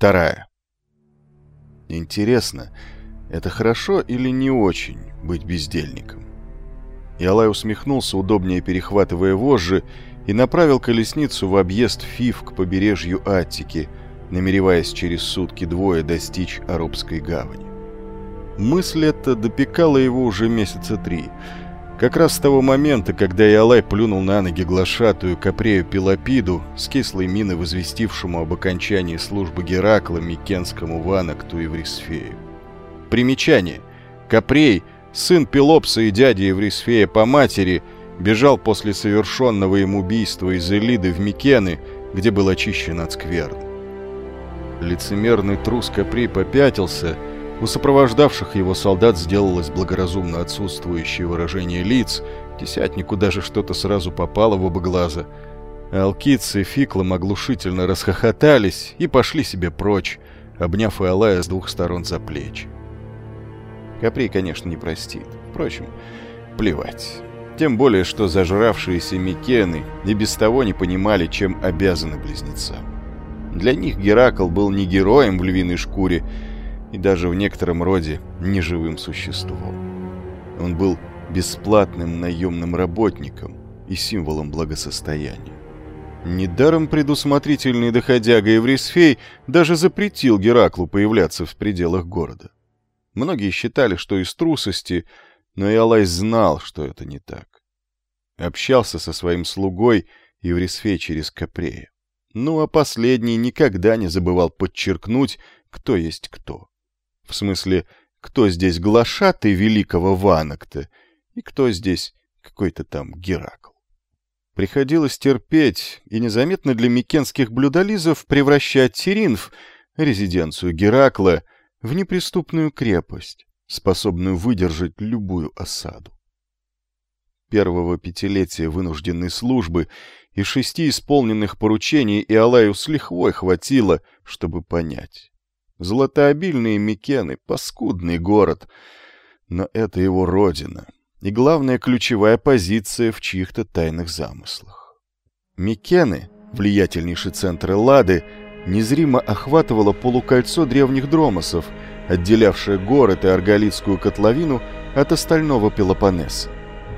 вторая. Интересно, это хорошо или не очень быть бездельником? Ялай усмехнулся, удобнее перехватывая вожжи, и направил колесницу в объезд Фив к побережью Аттики, намереваясь через сутки двое достичь Арабской гавани. Мысль эта допекала его уже месяца три — как раз с того момента, когда Иолай плюнул на ноги глашатую Капрею Пелопиду, с кислой миной возвестившему об окончании службы Геракла Микенскому Ванакту и Врисфею. Примечание. Капрей, сын Пелопса и дядя Еврисфея по матери, бежал после совершенного им убийства из Элиды в Микены, где был очищен от скверны. Лицемерный трус Капрей попятился — у сопровождавших его солдат сделалось благоразумно отсутствующее выражение лиц, десятнику даже что-то сразу попало в оба глаза. А алкицы Фиклом оглушительно расхохотались и пошли себе прочь, обняв Иолая с двух сторон за плечи. Капри, конечно, не простит. Впрочем, плевать. Тем более, что зажравшиеся Микены и без того не понимали, чем обязаны близнецам. Для них Геракл был не героем в львиной шкуре, и даже в некотором роде неживым существом. Он был бесплатным наемным работником и символом благосостояния. Недаром предусмотрительный доходяга Еврисфей даже запретил Гераклу появляться в пределах города. Многие считали, что из трусости, но Иолай знал, что это не так. Общался со своим слугой Еврисфей через Капрея. Ну а последний никогда не забывал подчеркнуть, кто есть кто. В смысле, кто здесь глашатый великого Ванакта и кто здесь какой-то там Геракл. Приходилось терпеть и незаметно для микенских блюдолизов превращать Теринф, резиденцию Геракла, в неприступную крепость, способную выдержать любую осаду. Первого пятилетия вынужденной службы и шести исполненных поручений Иолаю с лихвой хватило, чтобы понять. Золотообильные Микены — паскудный город, но это его родина и, главная ключевая позиция в чьих-то тайных замыслах. Микены, влиятельнейший центр Эллады, незримо охватывало полукольцо древних дромосов, отделявшее город и Арголитскую котловину от остального Пелопоннеса.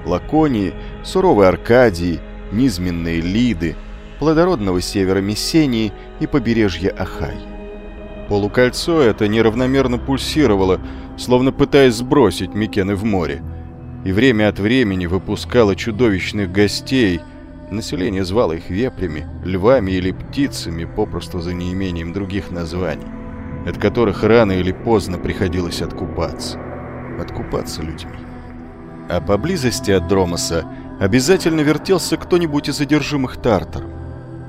Лаконии, суровой Аркадии, низменные Лиды, плодородного севера Мессении и побережья Ахайи. Полукольцо это неравномерно пульсировало, словно пытаясь сбросить Микены в море. И время от времени выпускало чудовищных гостей. Население звало их вепрями, львами или птицами, попросту за неимением других названий, от которых рано или поздно приходилось откупаться. Откупаться людьми. А поблизости от Дромоса обязательно вертелся кто-нибудь из задержимых Тартар.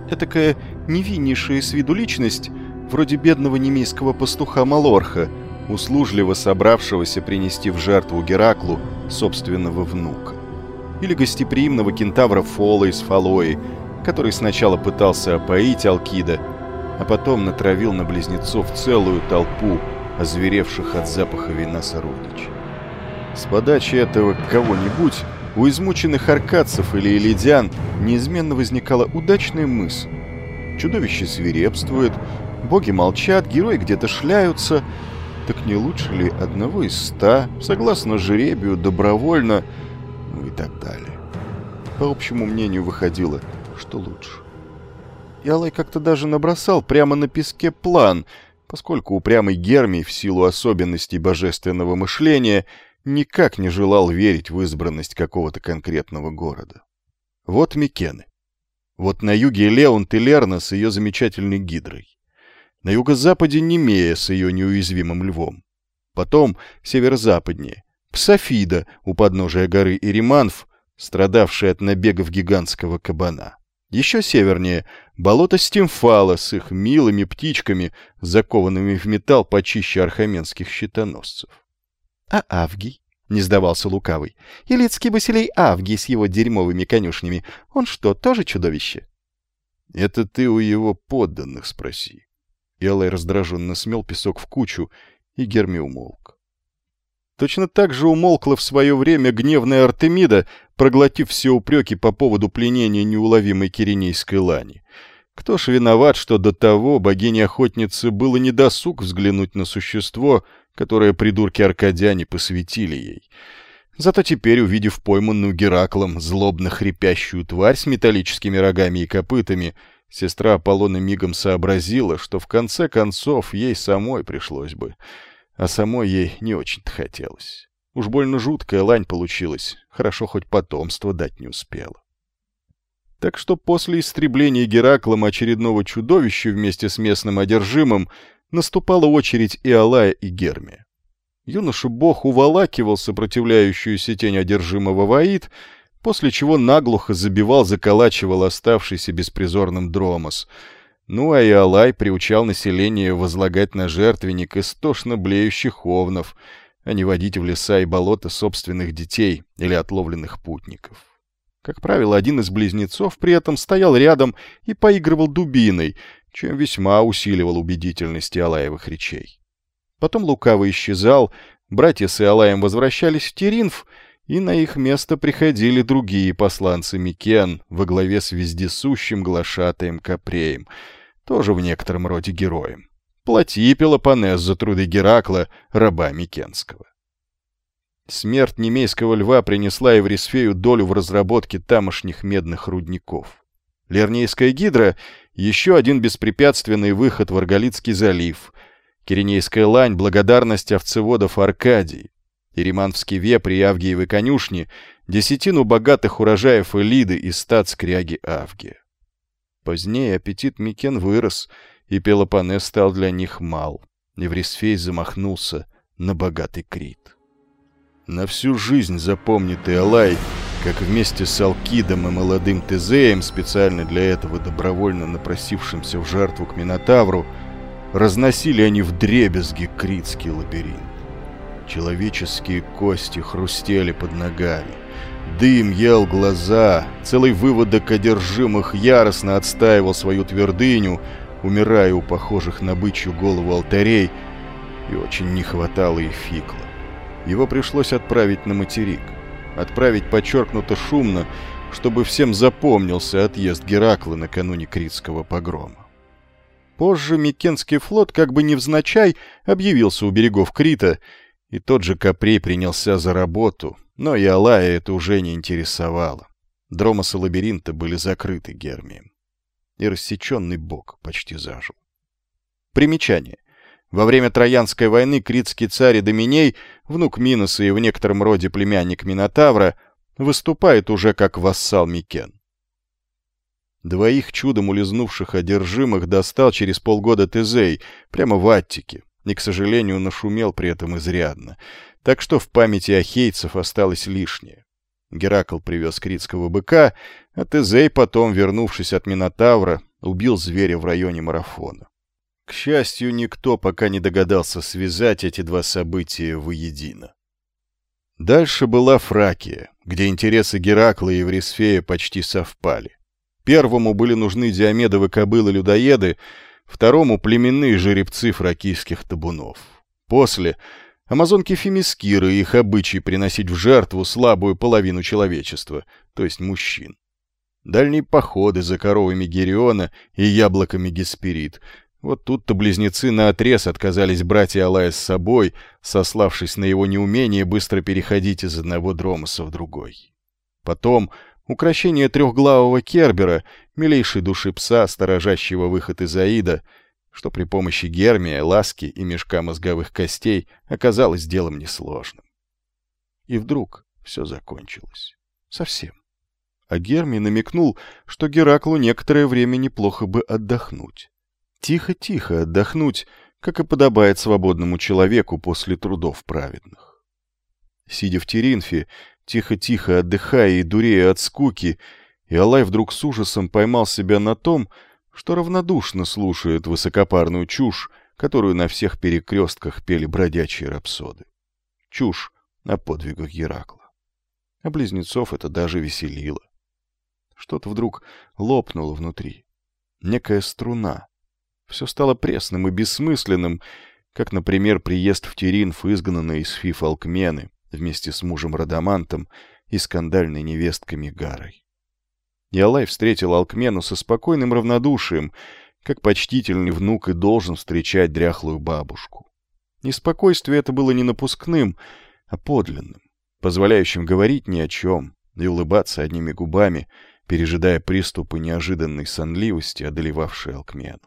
Этакая невиннейшая с виду личность — вроде бедного немейского пастуха Малорха, услужливо собравшегося принести в жертву Гераклу собственного внука. Или гостеприимного кентавра Фола из Фалои, который сначала пытался опоить Алкида, а потом натравил на близнецов целую толпу озверевших от запаха вина сородичей. С подачи этого кого-нибудь у измученных аркадцев или элидиан неизменно возникала удачная мысль. Чудовище свирепствует, Боги молчат, герои где-то шляются. Так не лучше ли одного из ста, согласно жеребию, добровольно, ну и так далее. По общему мнению выходило, что лучше. Ялай как-то даже набросал прямо на песке план, поскольку упрямый Гермий в силу особенностей божественного мышления никак не желал верить в избранность какого-то конкретного города. Вот Микены. Вот на юге Леонт и Лерна с ее замечательной гидрой на юго-западе Немея с ее неуязвимым львом. Потом северо-западнее Псофида у подножия горы Ириманф, страдавшая от набегов гигантского кабана. Еще севернее — болото Стимфала с их милыми птичками, закованными в металл почище архаменских щитоносцев. — А Авгий? — не сдавался Лукавый. — Илицкий Басилей Авгий с его дерьмовыми конюшнями. Он что, тоже чудовище? — Это ты у его подданных спроси. Элай раздраженно смел песок в кучу, и Герми умолк. Точно так же умолкла в свое время гневная Артемида, проглотив все упреки по поводу пленения неуловимой киренейской лани. Кто ж виноват, что до того богине-охотницы было недосуг взглянуть на существо, которое придурки-аркадяне посвятили ей? Зато теперь, увидев пойманную Гераклом злобно хрипящую тварь с металлическими рогами и копытами, сестра Аполлона мигом сообразила, что в конце концов ей самой пришлось бы, а самой ей не очень-то хотелось. Уж больно жуткая лань получилась, хорошо хоть потомство дать не успела. Так что после истребления Гераклом очередного чудовища вместе с местным одержимым наступала очередь и Алая, и Гермия. Юноша-бог уволакивал сопротивляющуюся тень одержимого Ваид, после чего наглухо забивал, заколачивал оставшийся беспризорным Дромос. Ну а Иолай приучал население возлагать на жертвенник истошно блеющих овнов, а не водить в леса и болота собственных детей или отловленных путников. Как правило, один из близнецов при этом стоял рядом и поигрывал дубиной, чем весьма усиливал убедительность Иолаевых речей. Потом лукаво исчезал, братья с Иолаем возвращались в Теринф, и на их место приходили другие посланцы Микен во главе с вездесущим глашатаем Капреем, тоже в некотором роде героем. Плати Пелопонес за труды Геракла, раба Микенского. Смерть немейского льва принесла Еврисфею долю в разработке тамошних медных рудников. Лернейская гидра — еще один беспрепятственный выход в Арголитский залив — Киренейская лань — благодарность овцеводов Аркадии. Ириманский вепрь и Авгиевы конюшни — десятину богатых урожаев Элиды и стад скряги Авгия. Позднее аппетит Микен вырос, и Пелопонес стал для них мал. Неврисфей замахнулся на богатый Крит. На всю жизнь запомнит Иолай, как вместе с Алкидом и молодым Тезеем, специально для этого добровольно напросившимся в жертву к Минотавру, Разносили они в дребезги критский лабиринт. Человеческие кости хрустели под ногами. Дым ел глаза, целый выводок одержимых яростно отстаивал свою твердыню, умирая у похожих на бычью голову алтарей, и очень не хватало и фикла. Его пришлось отправить на материк. Отправить подчеркнуто шумно, чтобы всем запомнился отъезд Геракла накануне Критского погрома. Позже Микенский флот как бы невзначай объявился у берегов Крита, и тот же Капрей принялся за работу, но и Алая это уже не интересовало. Дромосы лабиринта были закрыты Гермием. И рассеченный бок почти зажил. Примечание. Во время Троянской войны критский царь Доминей, внук Миноса и в некотором роде племянник Минотавра, выступает уже как вассал Микен. Двоих чудом улизнувших одержимых достал через полгода Тезей, прямо в Аттике, и, к сожалению, нашумел при этом изрядно. Так что в памяти ахейцев осталось лишнее. Геракл привез критского быка, а Тезей потом, вернувшись от Минотавра, убил зверя в районе марафона. К счастью, никто пока не догадался связать эти два события воедино. Дальше была Фракия, где интересы Геракла и Еврисфея почти совпали. Первому были нужны диамедовы кобылы-людоеды, второму — племенные жеребцы фракийских табунов. После — амазонки Фемискиры и их обычай приносить в жертву слабую половину человечества, то есть мужчин. Дальние походы за коровами Гериона и яблоками Гесперид. Вот тут-то близнецы наотрез отказались брать Иолая с собой, сославшись на его неумение быстро переходить из одного дромоса в другой. Потом Укращение трехглавого Кербера, милейшей души пса, сторожащего выход из Аида, что при помощи гермия, ласки и мешка мозговых костей оказалось делом несложным. И вдруг все закончилось. Совсем. А Гермий намекнул, что Гераклу некоторое время неплохо бы отдохнуть. Тихо-тихо отдохнуть, как и подобает свободному человеку после трудов праведных. Сидя в Теринфе, тихо-тихо отдыхая и дурея от скуки, и Алай вдруг с ужасом поймал себя на том, что равнодушно слушает высокопарную чушь, которую на всех перекрестках пели бродячие рапсоды. Чушь о подвигах Геракла. А близнецов это даже веселило. Что-то вдруг лопнуло внутри. Некая струна. Все стало пресным и бессмысленным, как, например, приезд в Теринф, изгнанный из Фиф вместе с мужем Радамантом и скандальной невесткой Мигарой. И Алай встретил Алкмену со спокойным равнодушием, как почтительный внук и должен встречать дряхлую бабушку. Неспокойствие это было не напускным, а подлинным, позволяющим говорить ни о чем и улыбаться одними губами, пережидая приступы неожиданной сонливости, одолевавшей Алкмену.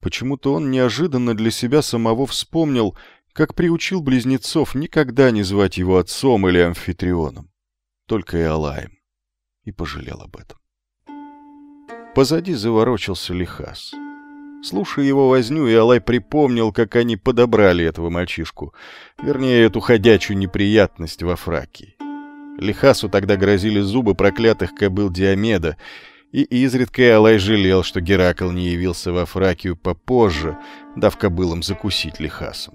Почему-то он неожиданно для себя самого вспомнил, как приучил близнецов никогда не звать его отцом или амфитрионом, только и Алаем, и пожалел об этом. Позади заворочился Лихас. Слушая его возню, Иолай припомнил, как они подобрали этого мальчишку, вернее, эту ходячую неприятность во Фракии. Лихасу тогда грозили зубы проклятых кобыл Диомеда, и изредка Иолай жалел, что Геракл не явился во Фракию попозже, дав кобылам закусить Лихасом.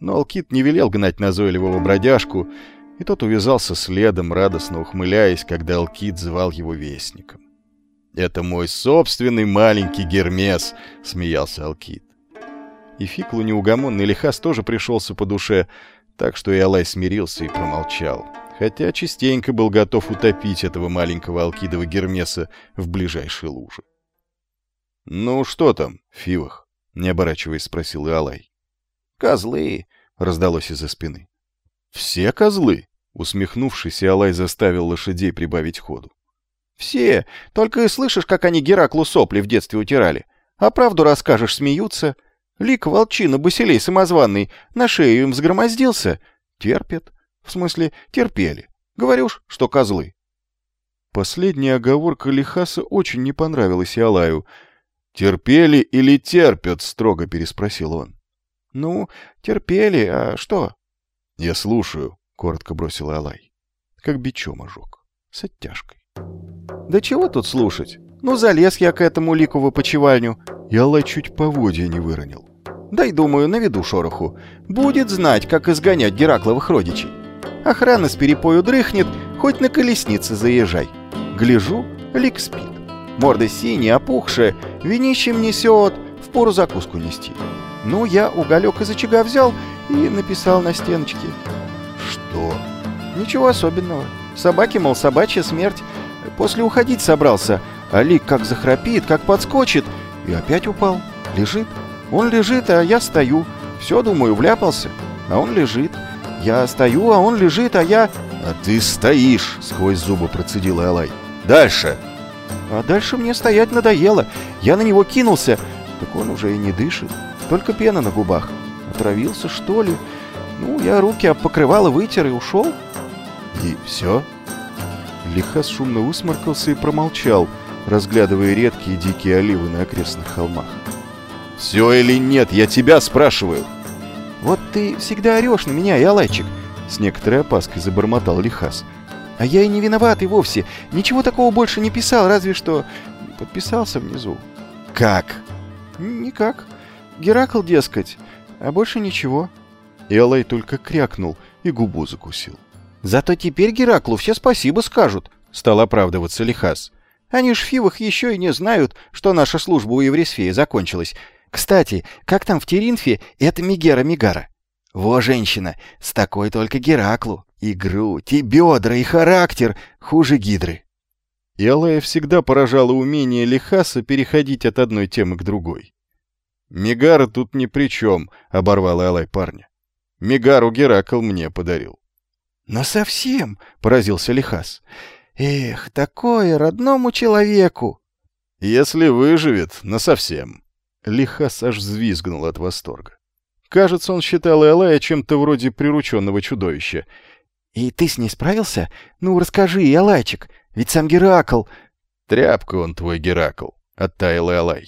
Но Алкит не велел гнать назойливого бродяжку, и тот увязался следом, радостно ухмыляясь, когда Алкит звал его вестником. «Это мой собственный маленький Гермес», — смеялся Алкит. И Фиклу неугомонный Лихас тоже пришелся по душе, так что Иолай смирился и промолчал, хотя частенько был готов утопить этого маленького Алкидова Гермеса в ближайшей луже. «Ну что там, Фивах?» — не оборачиваясь, спросил Иолай. «Козлы!» — раздалось из-за спины. «Все козлы?» — усмехнувшись, Иолай заставил лошадей прибавить ходу. Все. Только и слышишь, как они Гераклу сопли в детстве утирали. А правду расскажешь, смеются. Лик волчина, Басилей самозванный, на шею им взгромоздился. Терпят. В смысле, терпели. Говоришь, что козлы. Последняя оговорка Лихаса очень не понравилась Алаю. «Терпели или терпят?» — строго переспросил он. «Ну, терпели, а что?» «Я слушаю», — коротко бросил Алай. Как бичом ожог. С оттяжкой. Да чего тут слушать? Ну, залез я к этому лику в опочивальню. И Аллай чуть поводья не выронил. Дай, думаю, наведу шороху. Будет знать, как изгонять Геракловых родичей. Охрана с перепою дрыхнет, хоть на колеснице заезжай. Гляжу, лик спит. Морда синяя, опухшая, винищем несет, в пору закуску нести. Ну, я уголек из очага взял и написал на стеночке. Что? Ничего особенного. Собаки, мол, собачья смерть. После уходить собрался, а Лик как захрапит, как подскочит, и опять упал. Лежит. Он лежит, а я стою. Все, думаю, вляпался. А он лежит. Я стою, а он лежит, а я... «А ты стоишь!» — сквозь зубы процедил Алай. «Дальше!» А дальше мне стоять надоело. Я на него кинулся. Так он уже и не дышит. Только пена на губах. Отравился, что ли? Ну, я руки об покрывало вытер и ушел. И все? Лихас шумно высморкался и промолчал, разглядывая редкие дикие оливы на окрестных холмах. «Все или нет, я тебя спрашиваю!» «Вот ты всегда орешь на меня, Ялайчик!» С некоторой опаской забормотал Лихас. «А я и не виноват и вовсе. Ничего такого больше не писал, разве что подписался внизу». «Как?» «Никак. Геракл, дескать. А больше ничего». Иолай только крякнул и губу закусил. Зато теперь Гераклу все спасибо скажут, — стал оправдываться Лихас. Они ж Фивах еще и не знают, что наша служба у Еврисфея закончилась. Кстати, как там в Теринфе это Мегера Мегара? Во, женщина, с такой только Гераклу. И грудь, и бедра, и характер хуже Гидры. И Алая всегда поражала умение Лихаса переходить от одной темы к другой. «Мегара тут ни при чем», — оборвал Алай парня. «Мегару Геракл мне подарил». «Но совсем!» — поразился Лихас. «Эх, такое родному человеку!» «Если выживет, насовсем!» Лихас аж взвизгнул от восторга. Кажется, он считал Элая чем-то вроде прирученного чудовища. «И ты с ней справился? Ну, расскажи, Элайчик, ведь сам Геракл...» «Тряпка он твой, Геракл», — оттаял Элай.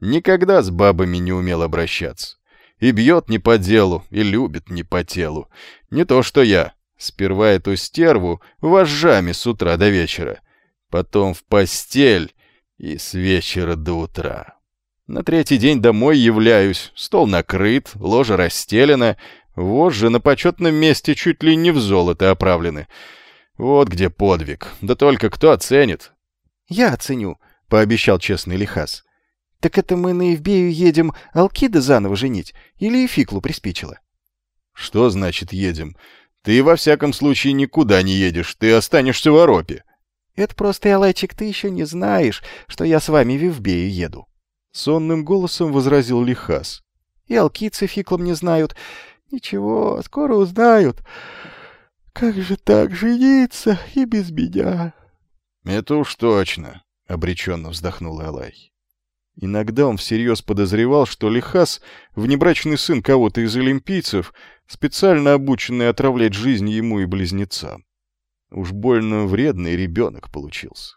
«Никогда с бабами не умел обращаться. И бьет не по делу, и любит не по телу. Не то что я, Сперва эту стерву вожжами с утра до вечера, потом в постель и с вечера до утра. На третий день домой являюсь, стол накрыт, ложа расстелена, вожжи на почетном месте чуть ли не в золото оправлены. Вот где подвиг, да только кто оценит? — Я оценю, — пообещал честный Лихас. — Так это мы на Евбею едем Алкида заново женить или Фиклу приспичило? — Что значит едем? Ты, во всяком случае, никуда не едешь, ты останешься в Оропе. Это просто, Ялайчик, ты еще не знаешь, что я с вами в Вивбею еду. Сонным голосом возразил Лихас. И алкицы фиклом не знают. Ничего, скоро узнают. Как же так жениться и без меня? Это уж точно, — обреченно вздохнул Алай. Иногда он всерьез подозревал, что Лихас — внебрачный сын кого-то из олимпийцев, специально обученный отравлять жизнь ему и близнецам. Уж больно вредный ребенок получился.